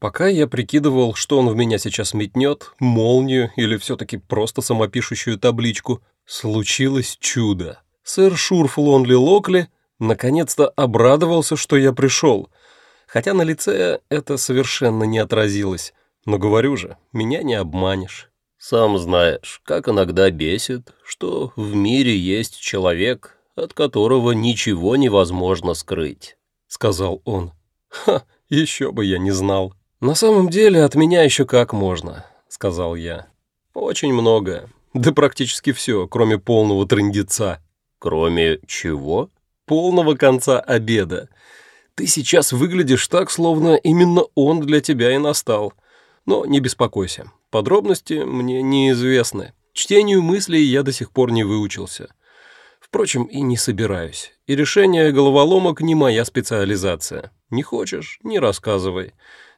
Пока я прикидывал, что он в меня сейчас метнет, молнию или все-таки просто самопишущую табличку, случилось чудо. Сэр Шурф Лонли Локли наконец-то обрадовался, что я пришел, хотя на лице это совершенно не отразилось. Но говорю же, меня не обманешь. Сам знаешь, как иногда бесит, что в мире есть человек, от которого ничего невозможно скрыть», — сказал он. «Ха, еще бы я не знал». «На самом деле от меня еще как можно», — сказал я. «Очень многое. Да практически все, кроме полного трындеца». «Кроме чего?» «Полного конца обеда. Ты сейчас выглядишь так, словно именно он для тебя и настал. Но не беспокойся, подробности мне неизвестны. Чтению мыслей я до сих пор не выучился. Впрочем, и не собираюсь. И решение головоломок не моя специализация. Не хочешь — не рассказывай».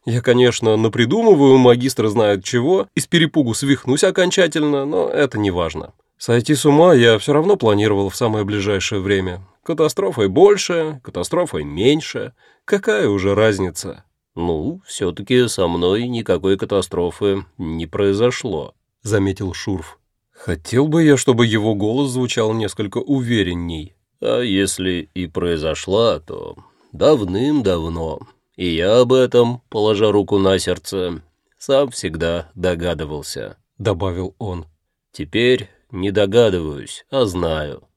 Я, конечно, напридумываю, магистр знает чего, из перепугу свихнусь окончательно, но это не важно. Сойти с ума я все равно планировал в самое ближайшее время. Катастрофой больше, катастрофой меньше. Какая уже разница? «Ну, все-таки со мной никакой катастрофы не произошло», — заметил Шурф. Хотел бы я, чтобы его голос звучал несколько уверенней. «А если и произошла, то давным-давно. И я об этом, положа руку на сердце, сам всегда догадывался», — добавил он. «Теперь не догадываюсь, а знаю,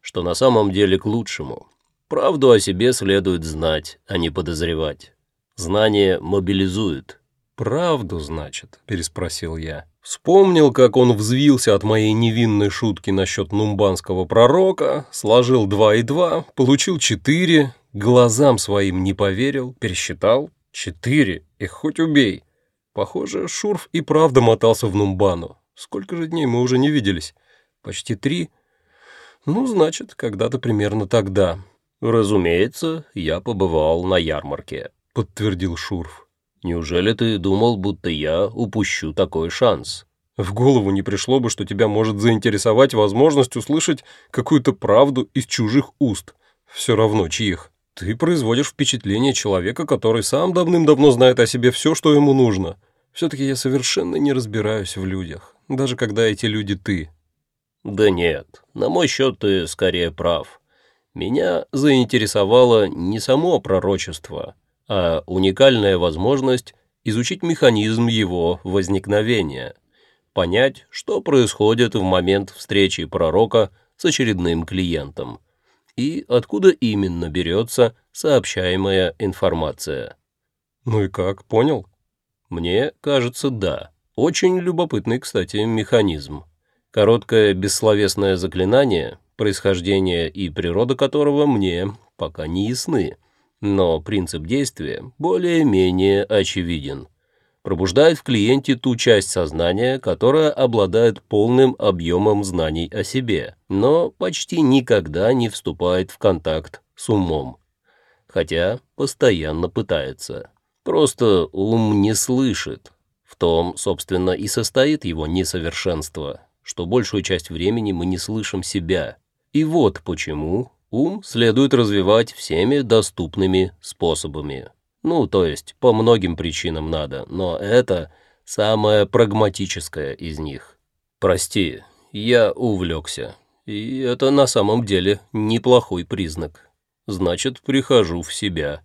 что на самом деле к лучшему. Правду о себе следует знать, а не подозревать. Знание мобилизует». «Правду, значит?» — переспросил я. Вспомнил, как он взвился от моей невинной шутки насчет нумбанского пророка, сложил два и два, получил четыре, Глазам своим не поверил, пересчитал. Четыре, и хоть убей. Похоже, Шурф и правда мотался в Нумбану. Сколько же дней мы уже не виделись? Почти три. Ну, значит, когда-то примерно тогда. Разумеется, я побывал на ярмарке, подтвердил Шурф. Неужели ты думал, будто я упущу такой шанс? В голову не пришло бы, что тебя может заинтересовать возможность услышать какую-то правду из чужих уст. Все равно чьих. Ты производишь впечатление человека, который сам давным-давно знает о себе все, что ему нужно. Все-таки я совершенно не разбираюсь в людях, даже когда эти люди ты. Да нет, на мой счет ты скорее прав. Меня заинтересовало не само пророчество, а уникальная возможность изучить механизм его возникновения, понять, что происходит в момент встречи пророка с очередным клиентом – и откуда именно берется сообщаемая информация. Ну и как, понял? Мне кажется, да. Очень любопытный, кстати, механизм. Короткое бессловесное заклинание, происхождение и природа которого мне пока не ясны, но принцип действия более-менее очевиден пробуждает в клиенте ту часть сознания, которая обладает полным объемом знаний о себе, но почти никогда не вступает в контакт с умом. Хотя постоянно пытается. Просто ум не слышит. В том, собственно, и состоит его несовершенство, что большую часть времени мы не слышим себя. И вот почему ум следует развивать всеми доступными способами. Ну, то есть, по многим причинам надо, но это самое прагматическое из них. Прости, я увлекся. И это на самом деле неплохой признак. Значит, прихожу в себя.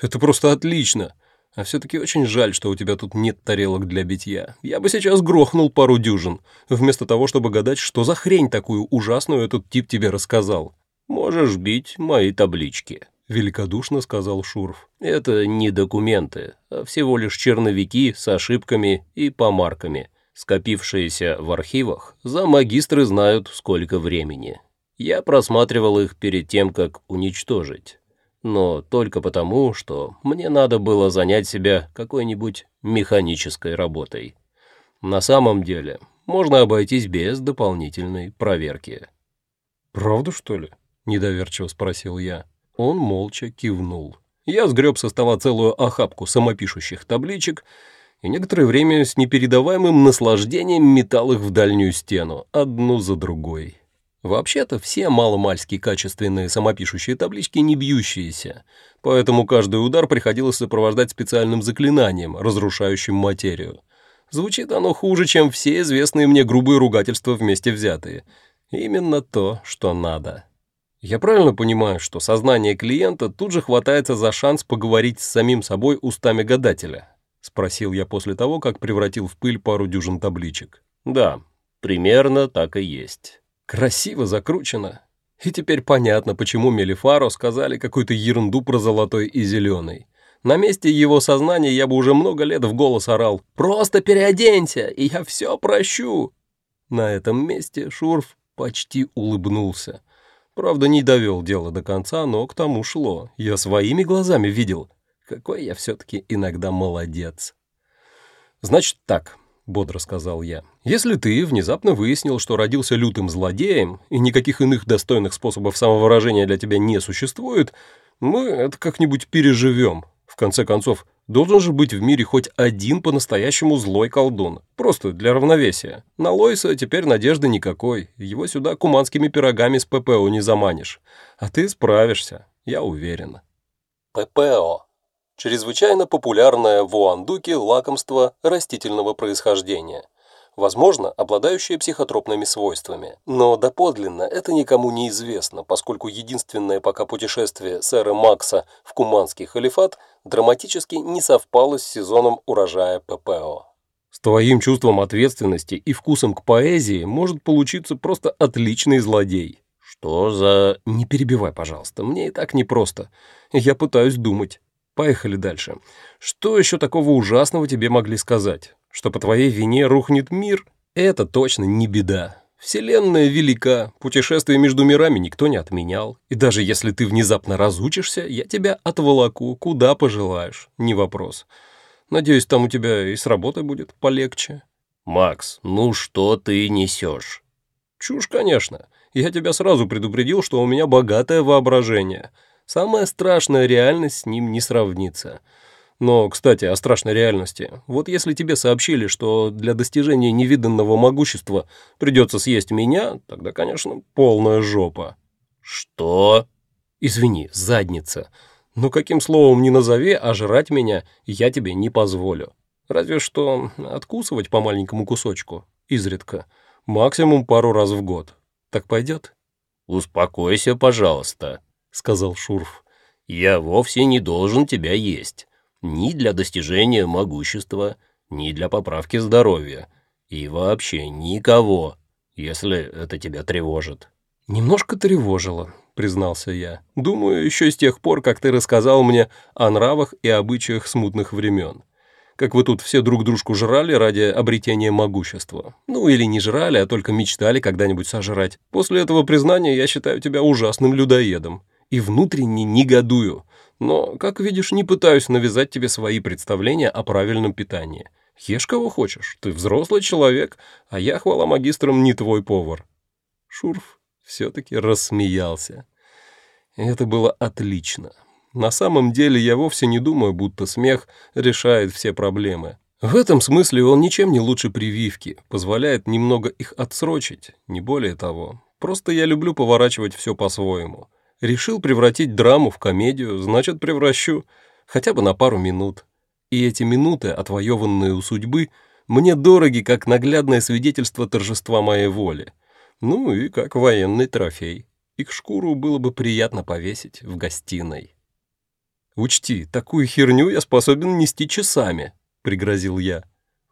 Это просто отлично. А все-таки очень жаль, что у тебя тут нет тарелок для битья. Я бы сейчас грохнул пару дюжин, вместо того, чтобы гадать, что за хрень такую ужасную этот тип тебе рассказал. Можешь бить мои таблички. — великодушно сказал Шурф. «Это не документы, а всего лишь черновики с ошибками и помарками, скопившиеся в архивах, за магистры знают сколько времени. Я просматривал их перед тем, как уничтожить. Но только потому, что мне надо было занять себя какой-нибудь механической работой. На самом деле, можно обойтись без дополнительной проверки». «Правда, что ли?» — недоверчиво спросил я. Он молча кивнул. Я сгреб со стола целую охапку самопишущих табличек и некоторое время с непередаваемым наслаждением метал их в дальнюю стену, одну за другой. Вообще-то все маломальски качественные самопишущие таблички не бьющиеся, поэтому каждый удар приходилось сопровождать специальным заклинанием, разрушающим материю. Звучит оно хуже, чем все известные мне грубые ругательства вместе взятые. Именно то, что надо. Я правильно понимаю, что сознание клиента тут же хватается за шанс поговорить с самим собой устами гадателя? Спросил я после того, как превратил в пыль пару дюжин табличек. Да, примерно так и есть. Красиво закручено. И теперь понятно, почему Мелифаро сказали какую-то ерунду про золотой и зеленый. На месте его сознания я бы уже много лет в голос орал «Просто переоденься, и я все прощу!» На этом месте Шурф почти улыбнулся. Правда, не довел дело до конца, но к тому шло. Я своими глазами видел. Какой я все-таки иногда молодец. «Значит так», — бодро сказал я. «Если ты внезапно выяснил, что родился лютым злодеем, и никаких иных достойных способов самовыражения для тебя не существует, мы это как-нибудь переживем. В конце концов, должен же быть в мире хоть один по-настоящему злой колдун. Просто для равновесия. На Лойса теперь надежды никакой. Его сюда куманскими пирогами с ППО не заманишь. А ты справишься, я уверен». ППО чрезвычайно популярное в Уандуке лакомство растительного происхождения, возможно, обладающее психотропными свойствами. Но доподлинно это никому не известно, поскольку единственное пока путешествие сэра Макса в Куманский халифат драматически не совпало с сезоном урожая ППО. С твоим чувством ответственности и вкусом к поэзии может получиться просто отличный злодей. Что за... Не перебивай, пожалуйста, мне и так непросто. Я пытаюсь думать. Поехали дальше. Что еще такого ужасного тебе могли сказать? Что по твоей вине рухнет мир? Это точно не беда. Вселенная велика, путешествия между мирами никто не отменял. И даже если ты внезапно разучишься, я тебя отволоку, куда пожелаешь, не вопрос. Надеюсь, там у тебя и с работой будет полегче. Макс, ну что ты несешь? Чушь, конечно. Я тебя сразу предупредил, что у меня богатое воображение — Самая страшная реальность с ним не сравнится. Но, кстати, о страшной реальности. Вот если тебе сообщили, что для достижения невиданного могущества придется съесть меня, тогда, конечно, полная жопа. Что? Извини, задница. Но каким словом ни назови, а жрать меня я тебе не позволю. Разве что откусывать по маленькому кусочку, изредка. Максимум пару раз в год. Так пойдет? Успокойся, пожалуйста сказал Шурф. «Я вовсе не должен тебя есть. Ни для достижения могущества, ни для поправки здоровья. И вообще никого, если это тебя тревожит». «Немножко тревожило», — признался я. «Думаю, еще с тех пор, как ты рассказал мне о нравах и обычаях смутных времен. Как вы тут все друг дружку жрали ради обретения могущества. Ну, или не жрали, а только мечтали когда-нибудь сожрать. После этого признания я считаю тебя ужасным людоедом и внутренне негодую, но, как видишь, не пытаюсь навязать тебе свои представления о правильном питании. Ешь кого хочешь, ты взрослый человек, а я, хвала магистрам, не твой повар». Шурф все-таки рассмеялся. Это было отлично. На самом деле я вовсе не думаю, будто смех решает все проблемы. В этом смысле он ничем не лучше прививки, позволяет немного их отсрочить, не более того. Просто я люблю поворачивать все по-своему. Решил превратить драму в комедию, значит, превращу хотя бы на пару минут. И эти минуты, отвоеванные у судьбы, мне дороги, как наглядное свидетельство торжества моей воли. Ну и как военный трофей. Их шкуру было бы приятно повесить в гостиной. «Учти, такую херню я способен нести часами», — пригрозил я.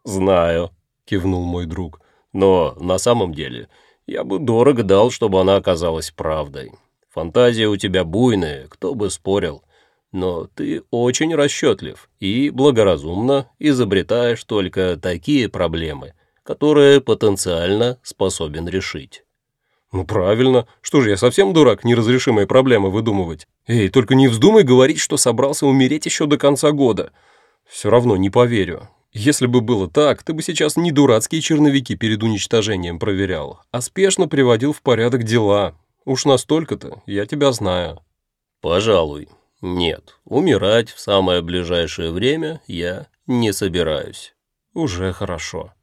«Знаю», — кивнул мой друг. «Но на самом деле я бы дорого дал, чтобы она оказалась правдой. Фантазия у тебя буйная, кто бы спорил. Но ты очень расчетлив и благоразумно изобретаешь только такие проблемы, которые потенциально способен решить. «Ну правильно. Что же, я совсем дурак неразрешимые проблемы выдумывать? Эй, только не вздумай говорить, что собрался умереть еще до конца года. Все равно не поверю. Если бы было так, ты бы сейчас не дурацкие черновики перед уничтожением проверял, а спешно приводил в порядок дела, Уж настолько-то, я тебя знаю». «Пожалуй. Нет, умирать в самое ближайшее время я не собираюсь». «Уже хорошо».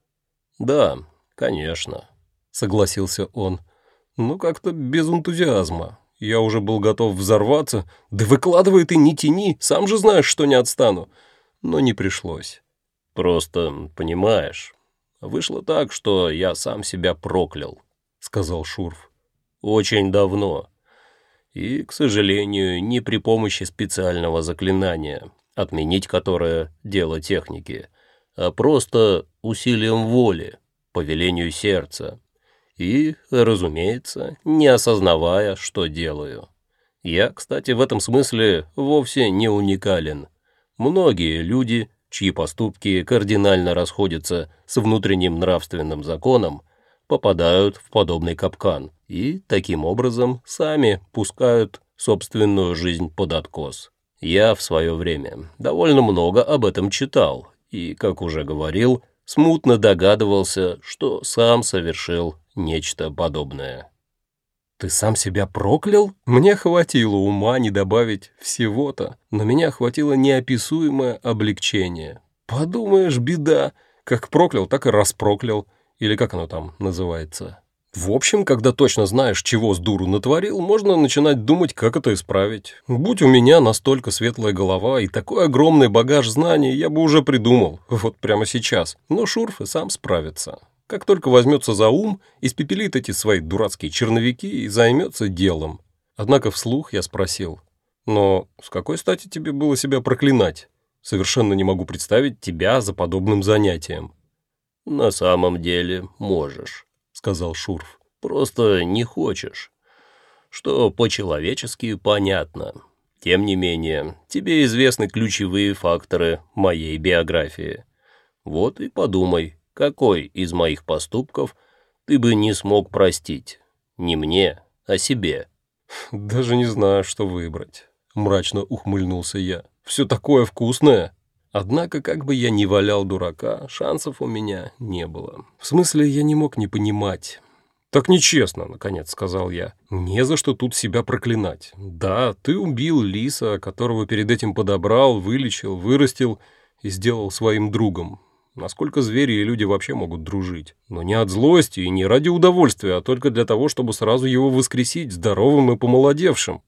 «Да, конечно», — согласился он. но как-то без энтузиазма. Я уже был готов взорваться. Да выкладывай ты, не тяни, сам же знаешь, что не отстану. Но не пришлось. Просто, понимаешь, вышло так, что я сам себя проклял, сказал Шурф. Очень давно. И, к сожалению, не при помощи специального заклинания, отменить которое – дело техники, а просто усилием воли, по велению сердца. И, разумеется, не осознавая, что делаю. Я, кстати, в этом смысле вовсе не уникален. Многие люди, чьи поступки кардинально расходятся с внутренним нравственным законом, попадают в подобный капкан и, таким образом, сами пускают собственную жизнь под откос. Я в свое время довольно много об этом читал и, как уже говорил, смутно догадывался, что сам совершил нечто подобное. «Ты сам себя проклял? Мне хватило ума не добавить всего-то, но меня хватило неописуемое облегчение. Подумаешь, беда, как проклял, так и распроклял, или как оно там называется». В общем, когда точно знаешь, чего с дуру натворил, можно начинать думать, как это исправить. Будь у меня настолько светлая голова и такой огромный багаж знаний, я бы уже придумал, вот прямо сейчас. Но Шурф и сам справится. Как только возьмется за ум, испепелит эти свои дурацкие черновики и займется делом. Однако вслух я спросил, «Но с какой стати тебе было себя проклинать? Совершенно не могу представить тебя за подобным занятием». «На самом деле можешь» сказал Шурф. «Просто не хочешь. Что по-человечески понятно. Тем не менее, тебе известны ключевые факторы моей биографии. Вот и подумай, какой из моих поступков ты бы не смог простить. Не мне, а себе». «Даже не знаю, что выбрать», — мрачно ухмыльнулся я. «Все такое вкусное». Однако, как бы я ни валял дурака, шансов у меня не было. В смысле, я не мог не понимать. «Так нечестно», — наконец сказал я. «Не за что тут себя проклинать. Да, ты убил лиса, которого перед этим подобрал, вылечил, вырастил и сделал своим другом. Насколько звери и люди вообще могут дружить? Но не от злости и не ради удовольствия, а только для того, чтобы сразу его воскресить здоровым и помолодевшим.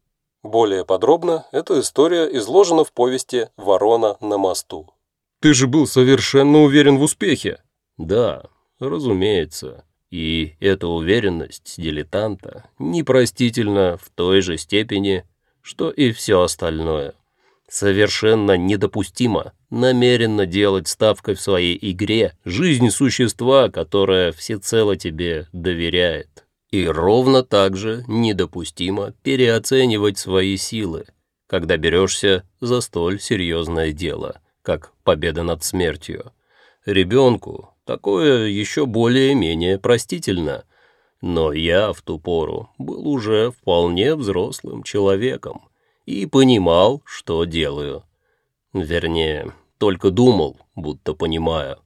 Более подробно эта история изложена в повести «Ворона на мосту». «Ты же был совершенно уверен в успехе!» «Да, разумеется. И эта уверенность дилетанта непростительна в той же степени, что и все остальное. Совершенно недопустимо намеренно делать ставкой в своей игре жизнь существа, которое всецело тебе доверяет. И ровно так же недопустимо переоценивать свои силы, когда берешься за столь серьезное дело, как победа над смертью. Ребенку такое еще более-менее простительно, но я в ту пору был уже вполне взрослым человеком и понимал, что делаю. Вернее, только думал, будто понимаю.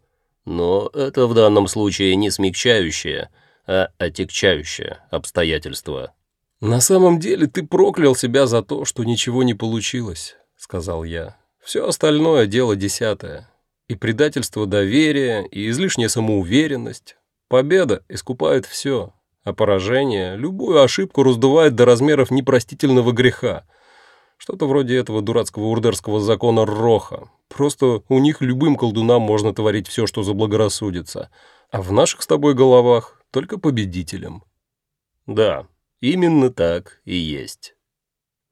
Но это в данном случае не смягчающее – а отягчающее обстоятельство. «На самом деле ты проклял себя за то, что ничего не получилось», — сказал я. «Все остальное — дело десятое. И предательство доверия, и излишняя самоуверенность. Победа искупает все, а поражение любую ошибку раздувает до размеров непростительного греха. Что-то вроде этого дурацкого урдерского закона Роха. Просто у них любым колдунам можно творить все, что заблагорассудится. А в наших с тобой головах только победителем. Да, именно так и есть.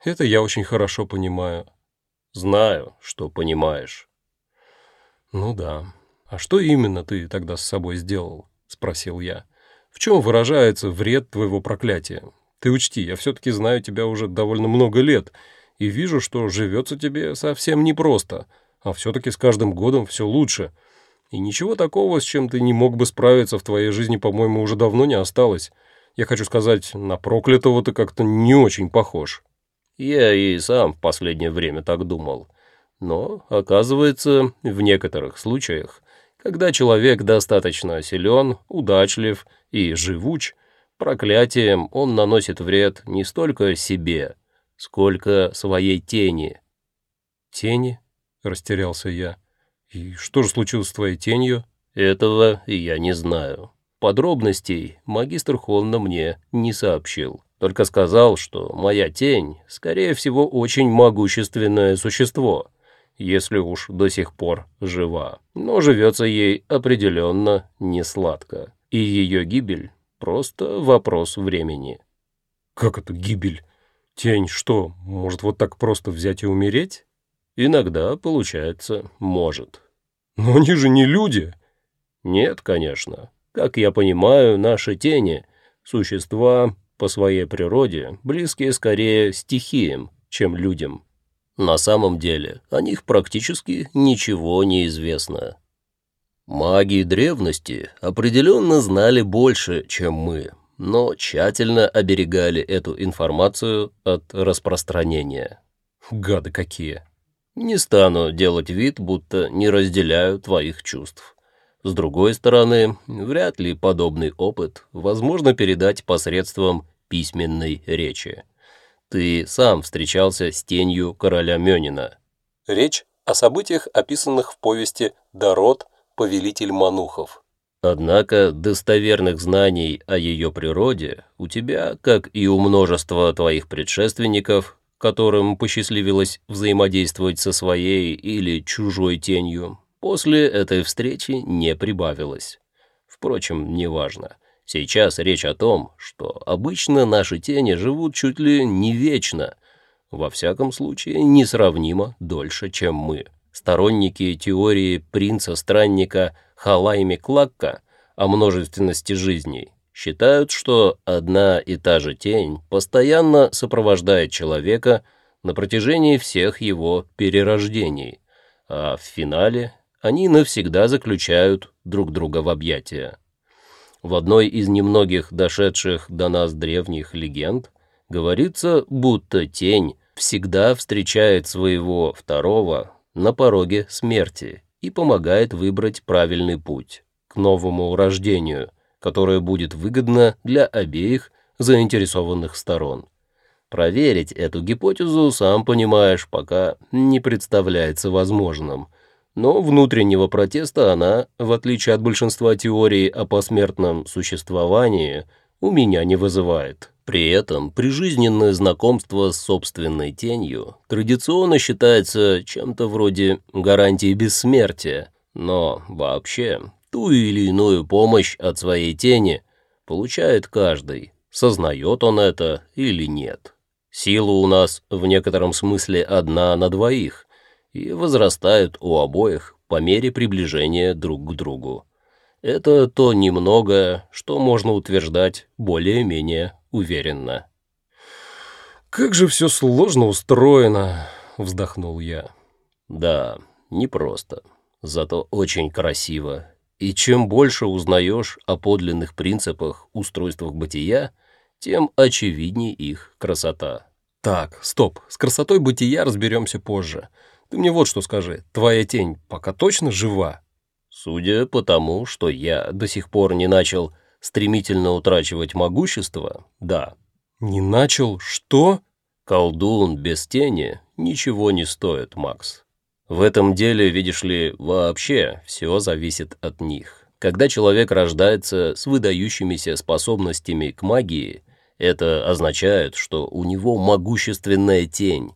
Это я очень хорошо понимаю. Знаю, что понимаешь. Ну да. А что именно ты тогда с собой сделал? Спросил я. В чем выражается вред твоего проклятия? Ты учти, я все-таки знаю тебя уже довольно много лет и вижу, что живется тебе совсем непросто, а все-таки с каждым годом все лучше — и ничего такого, с чем ты не мог бы справиться в твоей жизни, по-моему, уже давно не осталось. Я хочу сказать, на проклятого ты как-то не очень похож». Я и сам в последнее время так думал. Но, оказывается, в некоторых случаях, когда человек достаточно силен, удачлив и живуч, проклятием он наносит вред не столько себе, сколько своей тени. «Тени?» — растерялся я. «И что же случилось с твоей тенью?» «Этого я не знаю. подробностей магистр Хонна мне не сообщил. Только сказал, что моя тень, скорее всего, очень могущественное существо, если уж до сих пор жива. Но живется ей определенно не сладко. И ее гибель — просто вопрос времени. «Как это гибель? Тень что, может вот так просто взять и умереть?» «Иногда, получается, может». «Но они же не люди!» «Нет, конечно. Как я понимаю, наши тени — существа по своей природе, близкие скорее стихиям, чем людям. На самом деле о них практически ничего не известно. Маги древности определенно знали больше, чем мы, но тщательно оберегали эту информацию от распространения. Гады какие! Не стану делать вид, будто не разделяю твоих чувств. С другой стороны, вряд ли подобный опыт возможно передать посредством письменной речи. Ты сам встречался с тенью короля Мёнина. Речь о событиях, описанных в повести «Дород. Повелитель Манухов». Однако достоверных знаний о ее природе у тебя, как и у множества твоих предшественников, которым посчастливилось взаимодействовать со своей или чужой тенью, после этой встречи не прибавилось. Впрочем, неважно. Сейчас речь о том, что обычно наши тени живут чуть ли не вечно, во всяком случае несравнимо дольше, чем мы. Сторонники теории принца-странника Халайми Клакка о множественности жизней считают, что одна и та же тень постоянно сопровождает человека на протяжении всех его перерождений, а в финале они навсегда заключают друг друга в объятия. В одной из немногих дошедших до нас древних легенд говорится, будто тень всегда встречает своего второго на пороге смерти и помогает выбрать правильный путь к новому рождению, которое будет выгодно для обеих заинтересованных сторон. Проверить эту гипотезу, сам понимаешь, пока не представляется возможным – но внутреннего протеста она, в отличие от большинства теорий о посмертном существовании, у меня не вызывает. При этом прижизненное знакомство с собственной тенью традиционно считается чем-то вроде гарантии бессмертия, но вообще ту или иную помощь от своей тени получает каждый, сознает он это или нет. Сила у нас в некотором смысле одна на двоих, и возрастают у обоих по мере приближения друг к другу. Это то немногое, что можно утверждать более-менее уверенно. «Как же все сложно устроено!» — вздохнул я. «Да, непросто, зато очень красиво. И чем больше узнаешь о подлинных принципах устройствах бытия, тем очевиднее их красота». «Так, стоп, с красотой бытия разберемся позже. Ты мне вот что скажи, твоя тень пока точно жива?» «Судя по тому, что я до сих пор не начал стремительно утрачивать могущество, да». «Не начал? Что?» «Колдун без тени ничего не стоит, Макс. В этом деле, видишь ли, вообще все зависит от них. Когда человек рождается с выдающимися способностями к магии, это означает, что у него могущественная тень,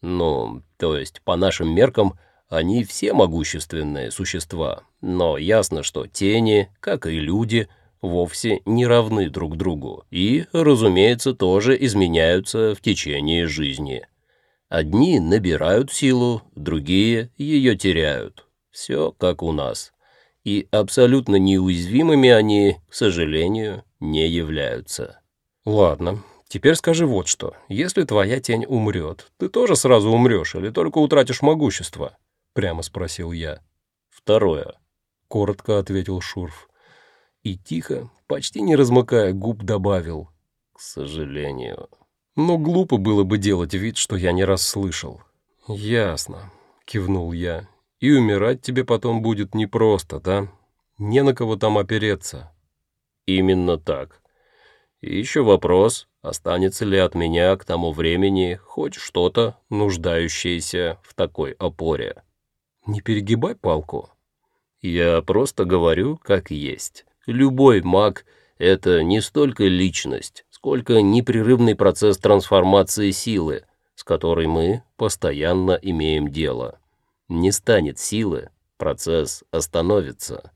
ну, то есть, по нашим меркам, они все могущественные существа, но ясно, что тени, как и люди, вовсе не равны друг другу и, разумеется, тоже изменяются в течение жизни. Одни набирают силу, другие ее теряют. Все как у нас. И абсолютно неуязвимыми они, к сожалению, не являются. Ладно, Теперь скажи вот что. Если твоя тень умрет, ты тоже сразу умрешь или только утратишь могущество? Прямо спросил я. Второе. Коротко ответил Шурф. И тихо, почти не размыкая губ, добавил. К сожалению. Но глупо было бы делать вид, что я не раз слышал. Ясно, кивнул я. И умирать тебе потом будет непросто, да? Не на кого там опереться. Именно так. И еще вопрос, останется ли от меня к тому времени хоть что-то, нуждающееся в такой опоре. Не перегибай палку. Я просто говорю, как есть. Любой маг — это не столько личность, сколько непрерывный процесс трансформации силы, с которой мы постоянно имеем дело. Не станет силы, процесс остановится,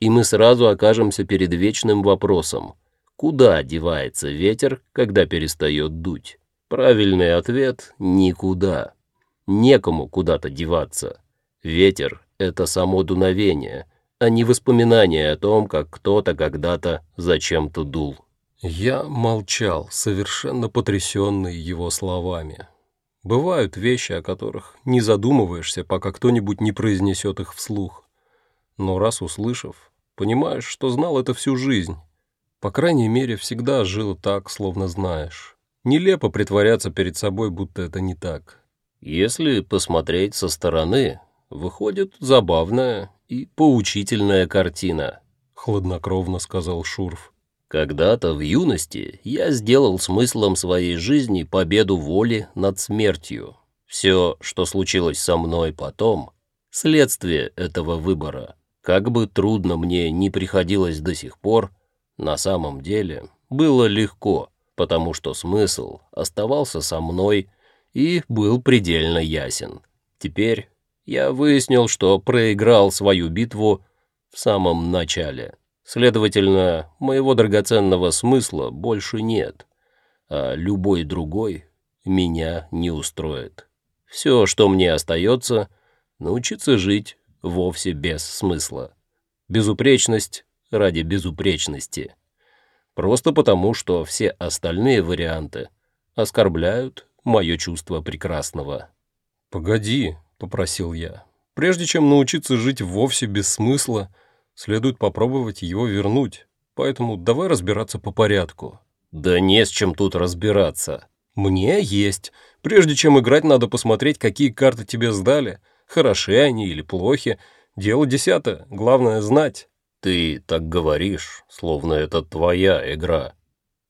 и мы сразу окажемся перед вечным вопросом, куда девается ветер, когда перестает дуть? Правильный ответ — никуда. Некому куда-то деваться. Ветер — это само дуновение, а не воспоминание о том, как кто-то когда-то зачем-то дул. Я молчал, совершенно потрясенный его словами. Бывают вещи, о которых не задумываешься, пока кто-нибудь не произнесет их вслух. Но раз услышав, понимаешь, что знал это всю жизнь. По крайней мере, всегда жил так, словно знаешь. Нелепо притворяться перед собой, будто это не так. Если посмотреть со стороны, выходит забавная и поучительная картина, — хладнокровно сказал Шурф. Когда-то в юности я сделал смыслом своей жизни победу воли над смертью. Все, что случилось со мной потом, следствие этого выбора. Как бы трудно мне ни приходилось до сих пор, на самом деле было легко, потому что смысл оставался со мной и был предельно ясен. Теперь я выяснил, что проиграл свою битву в самом начале. Следовательно, моего драгоценного смысла больше нет, а любой другой меня не устроит. Все, что мне остается, научиться жить вовсе без смысла. Безупречность ради безупречности. Просто потому, что все остальные варианты оскорбляют мое чувство прекрасного. «Погоди», — попросил я, — «прежде чем научиться жить вовсе без смысла, — Следует попробовать его вернуть, поэтому давай разбираться по порядку». «Да не с чем тут разбираться». «Мне есть. Прежде чем играть, надо посмотреть, какие карты тебе сдали. Хороши они или плохи. Дело десятое. Главное — знать». «Ты так говоришь, словно это твоя игра».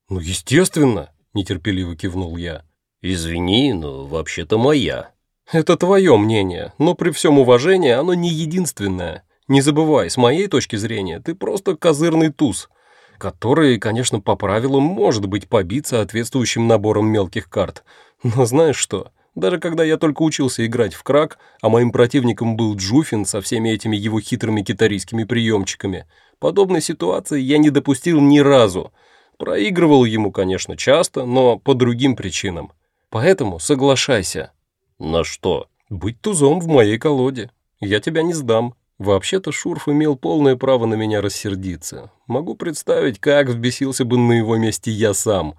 «Ну, естественно», — нетерпеливо кивнул я. «Извини, но вообще-то моя». «Это твое мнение, но при всем уважении оно не единственное. Не забывай, с моей точки зрения, ты просто козырный туз, который, конечно, по правилам может быть побит соответствующим набором мелких карт. Но знаешь что? Даже когда я только учился играть в крак, а моим противником был Джуфин со всеми этими его хитрыми китарийскими приемчиками, подобной ситуации я не допустил ни разу. Проигрывал ему, конечно, часто, но по другим причинам. Поэтому соглашайся. На что? Быть тузом в моей колоде. Я тебя не сдам. Вообще-то Шурф имел полное право на меня рассердиться. Могу представить, как взбесился бы на его месте я сам.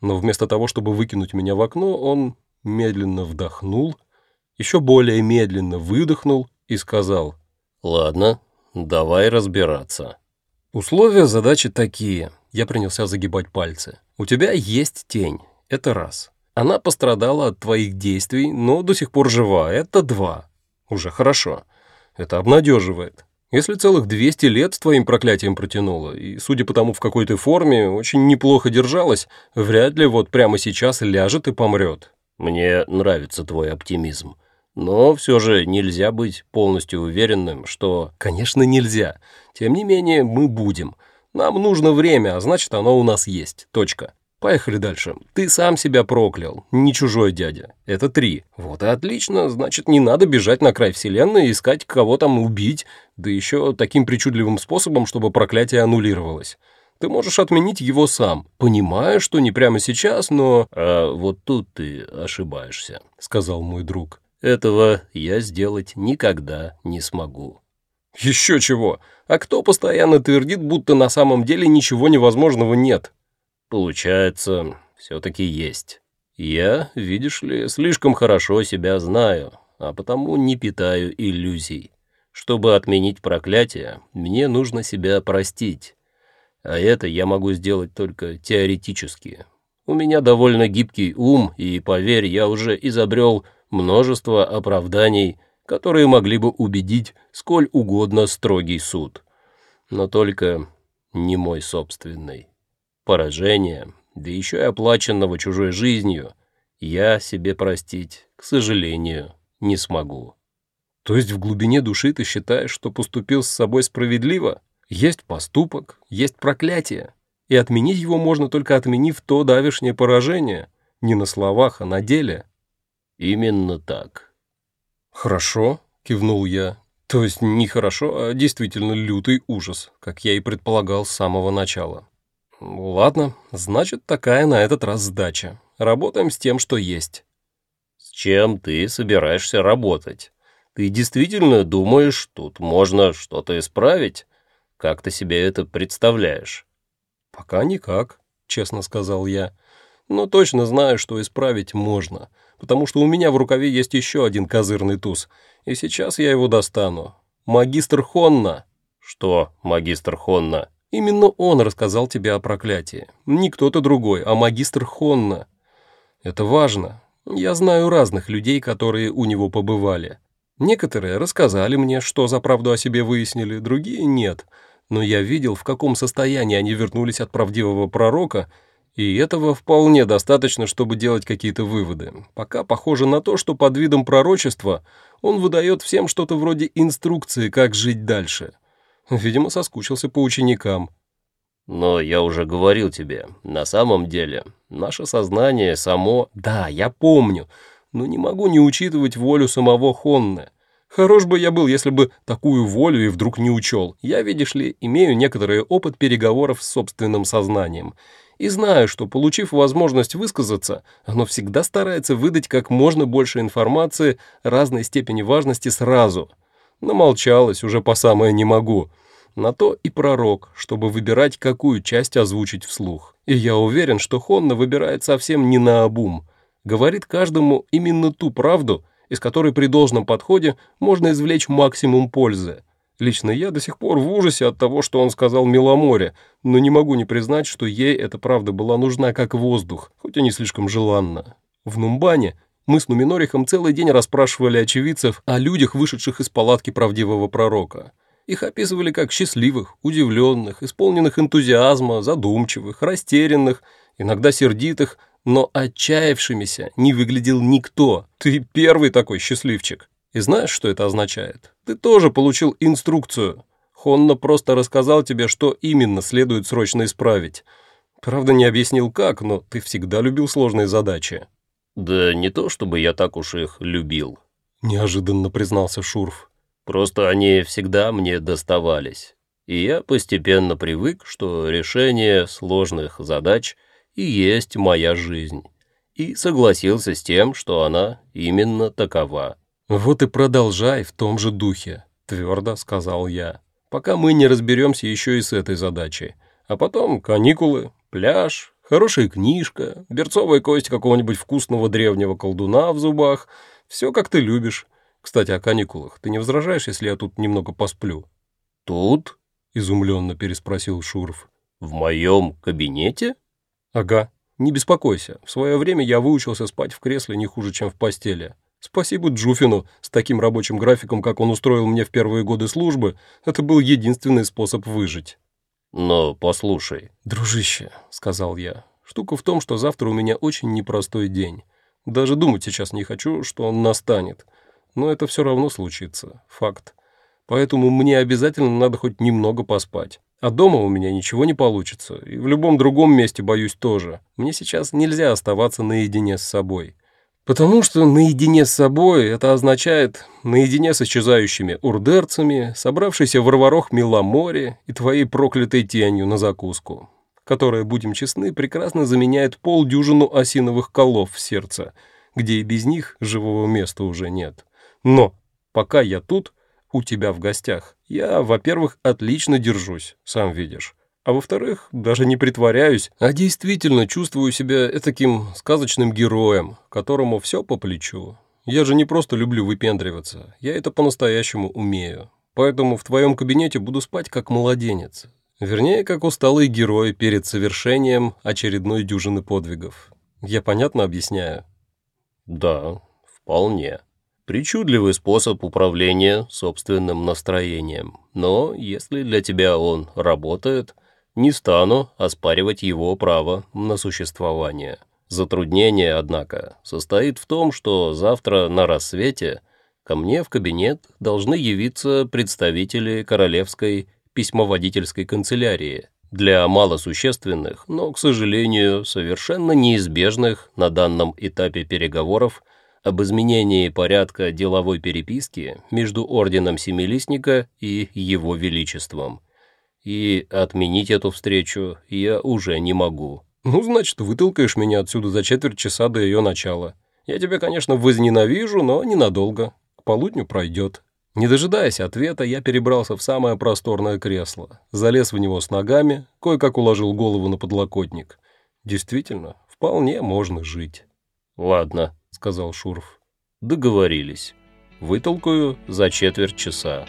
Но вместо того, чтобы выкинуть меня в окно, он медленно вдохнул, еще более медленно выдохнул и сказал. «Ладно, давай разбираться». Условия задачи такие. Я принялся загибать пальцы. У тебя есть тень. Это раз. Она пострадала от твоих действий, но до сих пор жива. Это два. Уже хорошо. Это обнадеживает. Если целых 200 лет с твоим проклятием протянуло, и, судя по тому, в какой ты форме, очень неплохо держалась, вряд ли вот прямо сейчас ляжет и помрет. Мне нравится твой оптимизм. Но все же нельзя быть полностью уверенным, что... Конечно, нельзя. Тем не менее, мы будем. Нам нужно время, а значит, оно у нас есть. Точка. Поехали дальше. Ты сам себя проклял, не чужой дядя. Это три. Вот и отлично, значит, не надо бежать на край вселенной и искать кого там убить, да еще таким причудливым способом, чтобы проклятие аннулировалось. Ты можешь отменить его сам, понимая, что не прямо сейчас, но... А вот тут ты ошибаешься, сказал мой друг. Этого я сделать никогда не смогу. Еще чего? А кто постоянно твердит, будто на самом деле ничего невозможного нет? Получается, все-таки есть. Я, видишь ли, слишком хорошо себя знаю, а потому не питаю иллюзий. Чтобы отменить проклятие, мне нужно себя простить. А это я могу сделать только теоретически. У меня довольно гибкий ум, и, поверь, я уже изобрел множество оправданий, которые могли бы убедить сколь угодно строгий суд. Но только не мой собственный поражения, да еще и оплаченного чужой жизнью, я себе простить, к сожалению, не смогу. То есть в глубине души ты считаешь, что поступил с собой справедливо? Есть поступок, есть проклятие, и отменить его можно только отменив то давешнее поражение, не на словах, а на деле. Именно так. Хорошо, кивнул я. То есть не хорошо, а действительно лютый ужас, как я и предполагал с самого начала. Ладно, значит, такая на этот раз сдача. Работаем с тем, что есть. С чем ты собираешься работать? Ты действительно думаешь, тут можно что-то исправить? Как ты себе это представляешь? Пока никак, честно сказал я. Но точно знаю, что исправить можно, потому что у меня в рукаве есть еще один козырный туз, и сейчас я его достану. Магистр Хонна. Что, магистр Хонна? Именно он рассказал тебе о проклятии. Не кто-то другой, а магистр Хонна. Это важно. Я знаю разных людей, которые у него побывали. Некоторые рассказали мне, что за правду о себе выяснили, другие нет. Но я видел, в каком состоянии они вернулись от правдивого пророка, и этого вполне достаточно, чтобы делать какие-то выводы. Пока похоже на то, что под видом пророчества он выдает всем что-то вроде инструкции, как жить дальше. Видимо, соскучился по ученикам. Но я уже говорил тебе, на самом деле, наше сознание само... Да, я помню, но не могу не учитывать волю самого Хонны. Хорош бы я был, если бы такую волю и вдруг не учел. Я, видишь ли, имею некоторый опыт переговоров с собственным сознанием. И знаю, что, получив возможность высказаться, оно всегда старается выдать как можно больше информации разной степени важности сразу. Намолчалась уже по самое «не могу». На то и пророк, чтобы выбирать, какую часть озвучить вслух. И я уверен, что Хонна выбирает совсем не наобум. Говорит каждому именно ту правду, из которой при должном подходе можно извлечь максимум пользы. Лично я до сих пор в ужасе от того, что он сказал Миломоре, но не могу не признать, что ей эта правда была нужна как воздух, хоть и не слишком желанна. В Нумбане мы с Нуминорихом целый день расспрашивали очевидцев о людях, вышедших из палатки правдивого пророка. Их описывали как счастливых, удивленных, исполненных энтузиазма, задумчивых, растерянных, иногда сердитых, но отчаявшимися не выглядел никто. Ты первый такой счастливчик. И знаешь, что это означает? Ты тоже получил инструкцию. Хонна просто рассказал тебе, что именно следует срочно исправить. Правда, не объяснил как, но ты всегда любил сложные задачи. Да не то, чтобы я так уж их любил. Неожиданно признался Шурф. Просто они всегда мне доставались. И я постепенно привык, что решение сложных задач и есть моя жизнь. И согласился с тем, что она именно такова. «Вот и продолжай в том же духе», — твердо сказал я, «пока мы не разберемся еще и с этой задачей. А потом каникулы, пляж, хорошая книжка, берцовая кость какого-нибудь вкусного древнего колдуна в зубах. Все, как ты любишь. Кстати, о каникулах. Ты не возражаешь, если я тут немного посплю?» «Тут?» — изумленно переспросил Шуров. «В моем кабинете?» «Ага. Не беспокойся. В свое время я выучился спать в кресле не хуже, чем в постели. Спасибо Джуфину, с таким рабочим графиком, как он устроил мне в первые годы службы, это был единственный способ выжить». «Но послушай». «Дружище», — сказал я, — «штука в том, что завтра у меня очень непростой день. Даже думать сейчас не хочу, что он настанет но это все равно случится, факт. Поэтому мне обязательно надо хоть немного поспать. А дома у меня ничего не получится, и в любом другом месте, боюсь, тоже. Мне сейчас нельзя оставаться наедине с собой. Потому что наедине с собой это означает наедине с исчезающими урдерцами, собравшейся в Варварох Миломоре и твоей проклятой тенью на закуску, которая, будем честны, прекрасно заменяет полдюжину осиновых колов в сердце, где и без них живого места уже нет. Но пока я тут, у тебя в гостях, я, во-первых, отлично держусь, сам видишь. А во-вторых, даже не притворяюсь, а действительно чувствую себя таким сказочным героем, которому все по плечу. Я же не просто люблю выпендриваться, я это по-настоящему умею. Поэтому в твоем кабинете буду спать как младенец. Вернее, как усталый герой перед совершением очередной дюжины подвигов. Я понятно объясняю? Да, вполне. Причудливый способ управления собственным настроением, но если для тебя он работает, не стану оспаривать его право на существование. Затруднение, однако, состоит в том, что завтра на рассвете ко мне в кабинет должны явиться представители королевской письмоводительской канцелярии для малосущественных, но, к сожалению, совершенно неизбежных на данном этапе переговоров об изменении порядка деловой переписки между Орденом Семилистника и Его Величеством. И отменить эту встречу я уже не могу. Ну, значит, вытолкаешь меня отсюда за четверть часа до ее начала. Я тебя, конечно, возненавижу, но ненадолго. К полудню пройдет. Не дожидаясь ответа, я перебрался в самое просторное кресло, залез в него с ногами, кое-как уложил голову на подлокотник. Действительно, вполне можно жить. «Ладно», — сказал Шурф. «Договорились. Вытолкаю за четверть часа».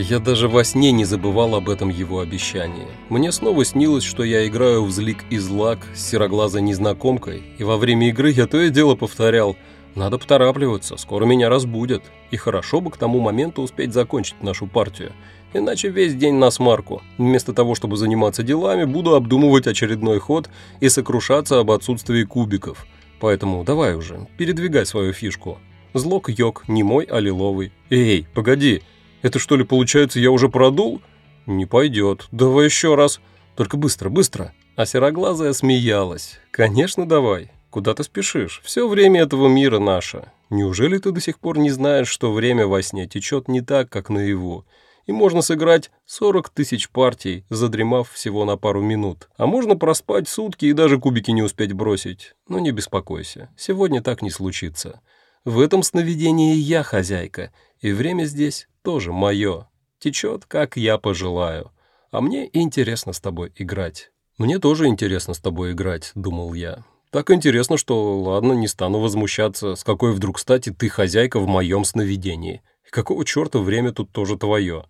Я даже во сне не забывал об этом его обещании. Мне снова снилось, что я играю в злик и злак с сероглазой незнакомкой, и во время игры я то и дело повторял «Надо поторапливаться, скоро меня разбудят, и хорошо бы к тому моменту успеть закончить нашу партию, иначе весь день на смарку. Вместо того, чтобы заниматься делами, буду обдумывать очередной ход и сокрушаться об отсутствии кубиков. Поэтому давай уже, передвигай свою фишку. Злок йог, не мой, а лиловый. Эй, погоди!» Это что ли получается, я уже продул? Не пойдет. Давай еще раз. Только быстро, быстро. А сероглазая смеялась. Конечно, давай. Куда ты спешишь? Все время этого мира наше. Неужели ты до сих пор не знаешь, что время во сне течет не так, как наяву? И можно сыграть 40 тысяч партий, задремав всего на пару минут. А можно проспать сутки и даже кубики не успеть бросить. Но не беспокойся, сегодня так не случится. В этом сновидении я хозяйка, и время здесь тоже мое. Течет, как я пожелаю. А мне интересно с тобой играть. Мне тоже интересно с тобой играть, думал я. Так интересно, что, ладно, не стану возмущаться, с какой вдруг стати ты хозяйка в моем сновидении. И какого черта время тут тоже твое?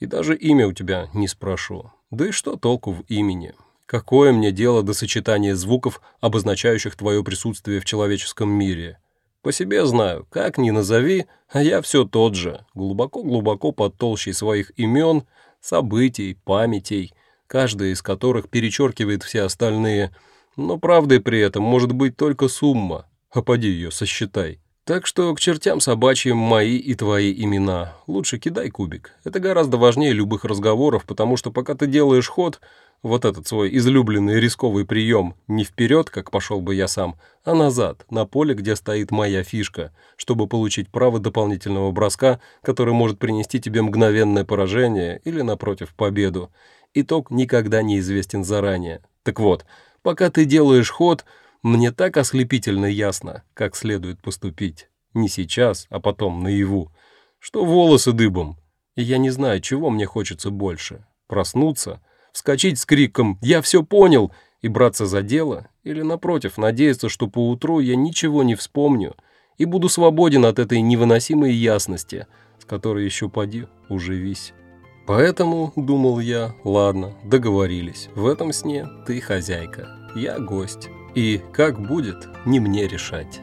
И даже имя у тебя не спрошу. Да и что толку в имени? Какое мне дело до сочетания звуков, обозначающих твое присутствие в человеческом мире? По себе знаю, как ни назови, а я все тот же, глубоко-глубоко под толщей своих имен, событий, памятей, каждая из которых перечеркивает все остальные, но правдой при этом может быть только сумма, а поди ее сосчитай. Так что к чертям собачьим мои и твои имена. Лучше кидай кубик. Это гораздо важнее любых разговоров, потому что пока ты делаешь ход, вот этот свой излюбленный рисковый прием не вперед, как пошел бы я сам, а назад, на поле, где стоит моя фишка, чтобы получить право дополнительного броска, который может принести тебе мгновенное поражение или, напротив, победу. Итог никогда не известен заранее. Так вот, пока ты делаешь ход, мне так ослепительно ясно, как следует поступить. Не сейчас, а потом наяву. Что волосы дыбом. И я не знаю, чего мне хочется больше. Проснуться — вскочить с криком «Я все понял!» и браться за дело, или, напротив, надеяться, что поутру я ничего не вспомню и буду свободен от этой невыносимой ясности, с которой еще поди уживись. Поэтому, думал я, ладно, договорились, в этом сне ты хозяйка, я гость, и как будет, не мне решать».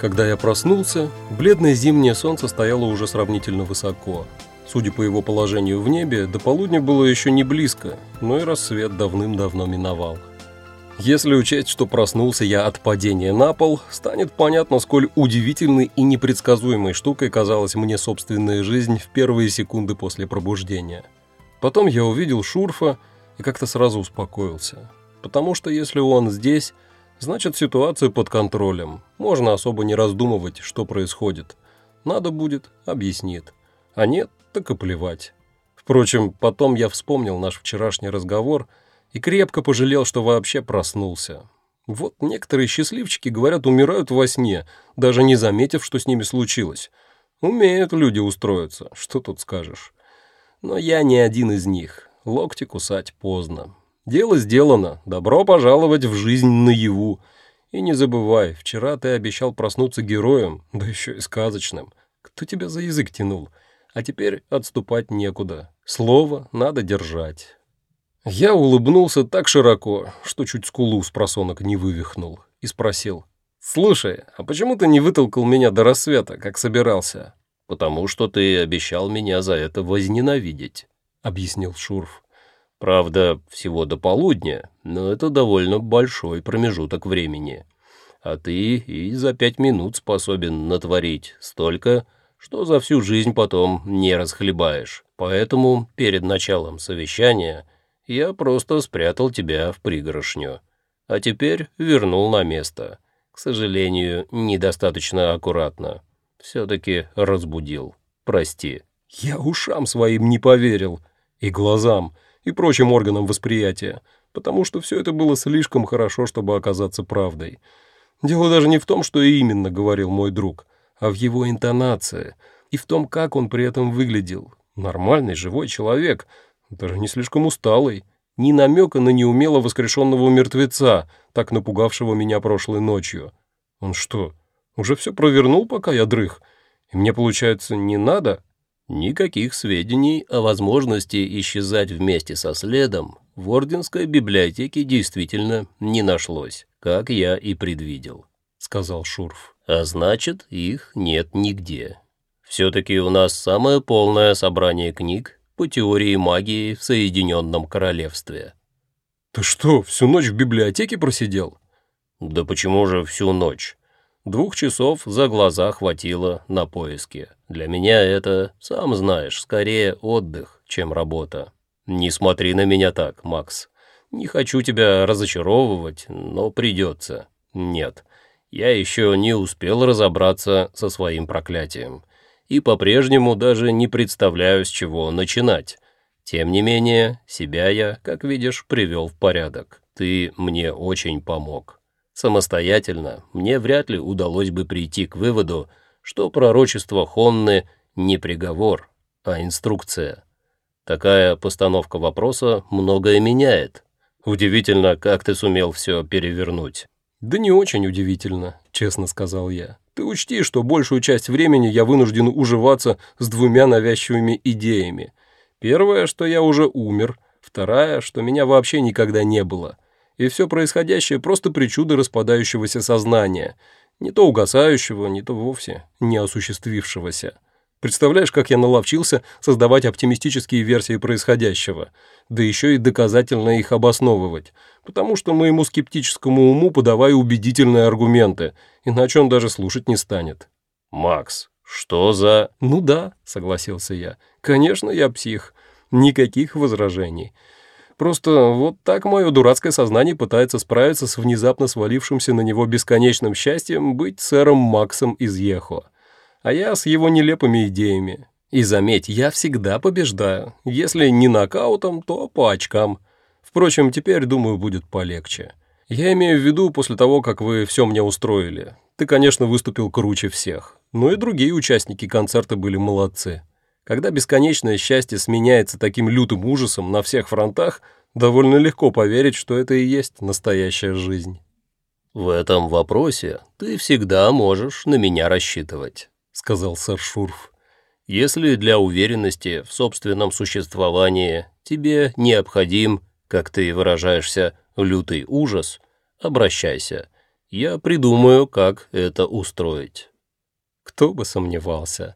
Когда я проснулся, бледное зимнее солнце стояло уже сравнительно высоко. Судя по его положению в небе, до полудня было еще не близко, но и рассвет давным-давно миновал. Если учесть, что проснулся я от падения на пол, станет понятно, сколь удивительной и непредсказуемой штукой казалась мне собственная жизнь в первые секунды после пробуждения. Потом я увидел Шурфа и как-то сразу успокоился. Потому что если он здесь, Значит, ситуация под контролем. Можно особо не раздумывать, что происходит. Надо будет, объяснит. А нет, так и плевать. Впрочем, потом я вспомнил наш вчерашний разговор и крепко пожалел, что вообще проснулся. Вот некоторые счастливчики, говорят, умирают во сне, даже не заметив, что с ними случилось. Умеют люди устроиться, что тут скажешь. Но я не один из них. Локти кусать поздно. Дело сделано. Добро пожаловать в жизнь наяву. И не забывай, вчера ты обещал проснуться героем, да еще и сказочным. Кто тебя за язык тянул? а теперь отступать некуда. Слово надо держать. Я улыбнулся так широко, что чуть скулу с просонок не вывихнул, и спросил. «Слушай, а почему ты не вытолкал меня до рассвета, как собирался?» «Потому что ты обещал меня за это возненавидеть», — объяснил Шурф. «Правда, всего до полудня, но это довольно большой промежуток времени. А ты и за пять минут способен натворить столько, что за всю жизнь потом не расхлебаешь. Поэтому перед началом совещания я просто спрятал тебя в пригорошню. А теперь вернул на место. К сожалению, недостаточно аккуратно. Все-таки разбудил. Прости. Я ушам своим не поверил. И глазам, и прочим органам восприятия. Потому что все это было слишком хорошо, чтобы оказаться правдой. Дело даже не в том, что именно говорил мой друг, а в его интонации и в том, как он при этом выглядел. Нормальный, живой человек, даже не слишком усталый, ни намека на неумело воскрешенного мертвеца, так напугавшего меня прошлой ночью. Он что, уже все провернул, пока я дрых? И мне, получается, не надо? Никаких сведений о возможности исчезать вместе со следом в Орденской библиотеке действительно не нашлось, как я и предвидел, — сказал Шурф. А значит, их нет нигде. Все-таки у нас самое полное собрание книг по теории магии в Соединенном Королевстве. Ты что, всю ночь в библиотеке просидел? Да почему же всю ночь? Двух часов за глаза хватило на поиски. Для меня это, сам знаешь, скорее отдых, чем работа. Не смотри на меня так, Макс. Не хочу тебя разочаровывать, но придется. Нет, я еще не успел разобраться со своим проклятием и по-прежнему даже не представляю, с чего начинать. Тем не менее, себя я, как видишь, привел в порядок. Ты мне очень помог. Самостоятельно мне вряд ли удалось бы прийти к выводу, что пророчество Хонны не приговор, а инструкция. Такая постановка вопроса многое меняет. Удивительно, как ты сумел все перевернуть. «Да не очень удивительно», — честно сказал я. «Ты учти, что большую часть времени я вынужден уживаться с двумя навязчивыми идеями. Первая, что я уже умер, вторая, что меня вообще никогда не было. И все происходящее просто причуда распадающегося сознания, не то угасающего, не то вовсе не осуществившегося». Представляешь, как я наловчился создавать оптимистические версии происходящего, да еще и доказательно их обосновывать, потому что моему скептическому уму подавая убедительные аргументы, иначе он даже слушать не станет. «Макс, что за...» «Ну да», — согласился я, — «конечно, я псих. Никаких возражений». Просто вот так мое дурацкое сознание пытается справиться с внезапно свалившимся на него бесконечным счастьем быть сэром Максом из Ехо а я с его нелепыми идеями. И заметь, я всегда побеждаю. Если не нокаутом, то по очкам. Впрочем, теперь, думаю, будет полегче. Я имею в виду после того, как вы все мне устроили. Ты, конечно, выступил круче всех. Но и другие участники концерта были молодцы. Когда бесконечное счастье сменяется таким лютым ужасом на всех фронтах, довольно легко поверить, что это и есть настоящая жизнь. В этом вопросе ты всегда можешь на меня рассчитывать. — сказал сэр Шурф. «Если для уверенности в собственном существовании тебе необходим, как ты выражаешься, лютый ужас, обращайся. Я придумаю, как это устроить». Кто бы сомневался.